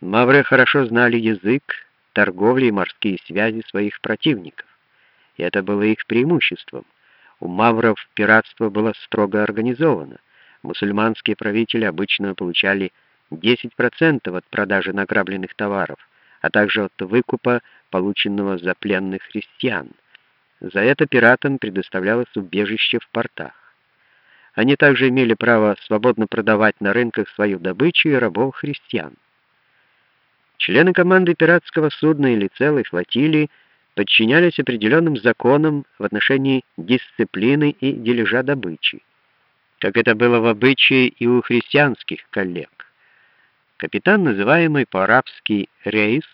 Мавры хорошо знали язык, торговли и морские связи своих противников, и это было их преимуществом. У мавров пиратство было строго организовано. Мусульманские правители обычно получали 10% от продажи награбленных товаров, а также от выкупа, полученного за пленных христиан. За это пиратам предоставлялось убежище в портах. Они также имели право свободно продавать на рынках свою добычу и рабов христиан. Члены команды пиратского судна или целой флотилии подчинялись определенным законам в отношении дисциплины и дележа добычи, как это было в обычае и у христианских коллег. Капитан, называемый по-арабски рейс,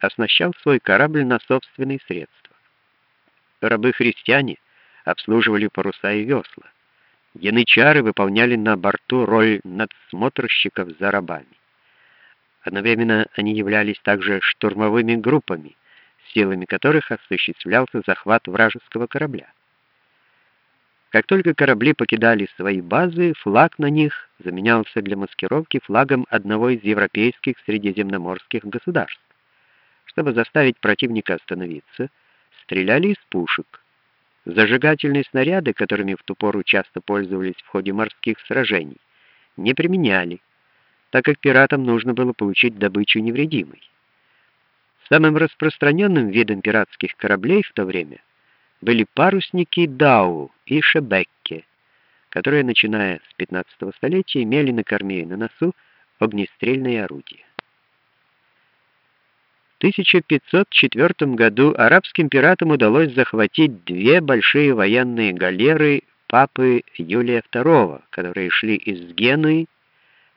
оснащал свой корабль на собственные средства. Рабы-христиане обслуживали паруса и весла. Янычары выполняли на борту роль надсмотрщиков за рабами. Одновременно они являлись также штурмовыми группами, силами которых осуществлялся захват вражеского корабля. Как только корабли покидали свои базы, флаг на них заменялся для маскировки флагом одного из европейских средиземноморских государств. Чтобы заставить противника остановиться, стреляли из пушек. Зажигательные снаряды, которыми в ту пору часто пользовались в ходе морских сражений, не применяли, так как пиратам нужно было получить добычу невредимой. Самым распространенным видом пиратских кораблей в то время были парусники Дау и Шебекке, которые, начиная с 15 столетия, имели на корме и на носу огнестрельные орудия. 1504 году арабским пиратам удалось захватить две большие военные галеры папы Юлия II, которые шли из Генуи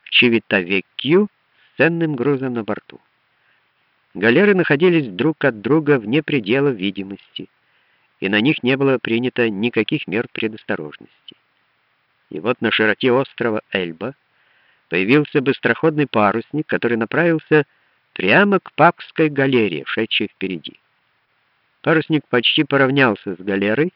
в Чивитавеккью с ценным грузом на борту. Галеры находились друг от друга вне предела видимости, и на них не было принято никаких мер предосторожности. И вот на широте острова Эльба появился быстроходный парусник, который направился прямо к папской галере, шедшей впереди. Парусник почти поравнялся с галерой,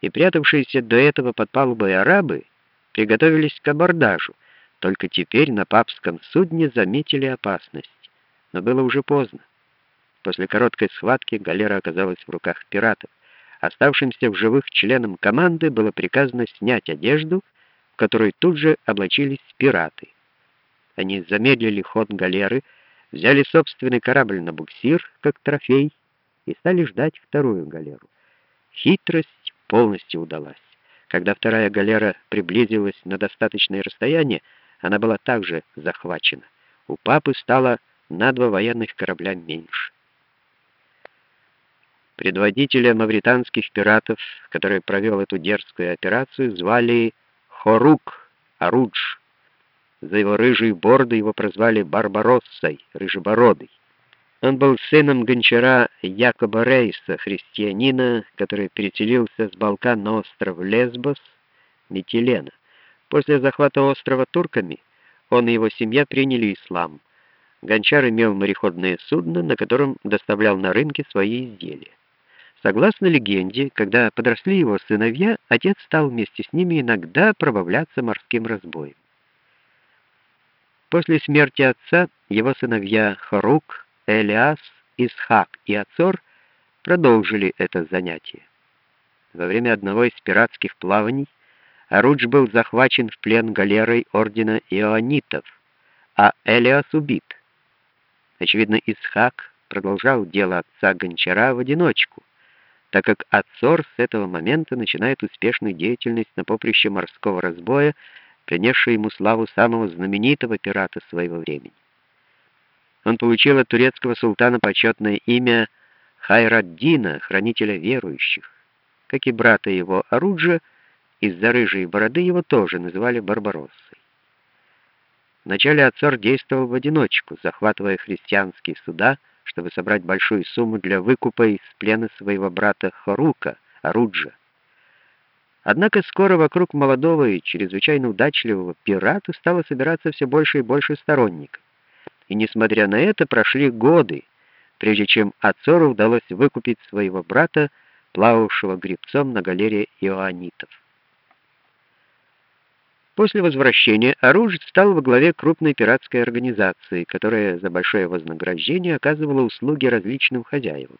и прятавшиеся до этого под палубой арабы приготовились к абордажу. Только теперь на папском судне заметили опасность, но было уже поздно. После короткой схватки галера оказалась в руках пиратов. Оставшимся в живых членам команды было приказано снять одежду, в которой тут же облачились пираты. Они замедлили ход галеры, взяли собственный корабль на буксир, как трофей, и стали ждать вторую галеру. Хитрость полностью удалась. Когда вторая галера приблизилась на достаточное расстояние, она была также захвачена. У папы стало на два военных корабля меньше. Предводителя мавританских пиратов, который провел эту дерзкую операцию, звали Хорук Арудж. За его рыжие бороды его прозвали Барбароссой, рыжебородый. Он был сыном гончара Якоба Рейса, христианина, который переселился с Балкан на остров Лесбос, Метилена. После захвата острова турками он и его семья приняли ислам. Гончар имел мореходное судно, на котором доставлял на рынки свои изделия. Согласно легенде, когда подросли его сыновья, отец стал вместе с ними иногда пробавляться морским разбоем. После смерти отца его сыновья Харук, Элиас, Исхак и Ацор продолжили это занятие. Во время одного из пиратских плаваний Арудж был захвачен в плен галерой ордена Иоаннитов, а Элиас убит. Очевидно, Исхак продолжал дело отца Гончара в одиночку, так как Ацор с этого момента начинает успешную деятельность на поприще морского разбоя принесший ему славу самого знаменитого пирата своего времени. Он получил от турецкого султана почетное имя Хайраддина, хранителя верующих. Как и брата его Оруджа, из-за рыжей бороды его тоже называли Барбароссой. Вначале Ацор действовал в одиночку, захватывая христианские суда, чтобы собрать большую сумму для выкупа из плена своего брата Хорука, Оруджа. Однако скоро вокруг молодого и чрезвычайно удачливого пирата стало собираться все больше и больше сторонников. И несмотря на это, прошли годы, прежде чем Ацору удалось выкупить своего брата, плававшего гребцом на галере иоаннитов. После возвращения Оруж стал во главе крупной пиратской организации, которая за большое вознаграждение оказывала услуги различным хозяевам.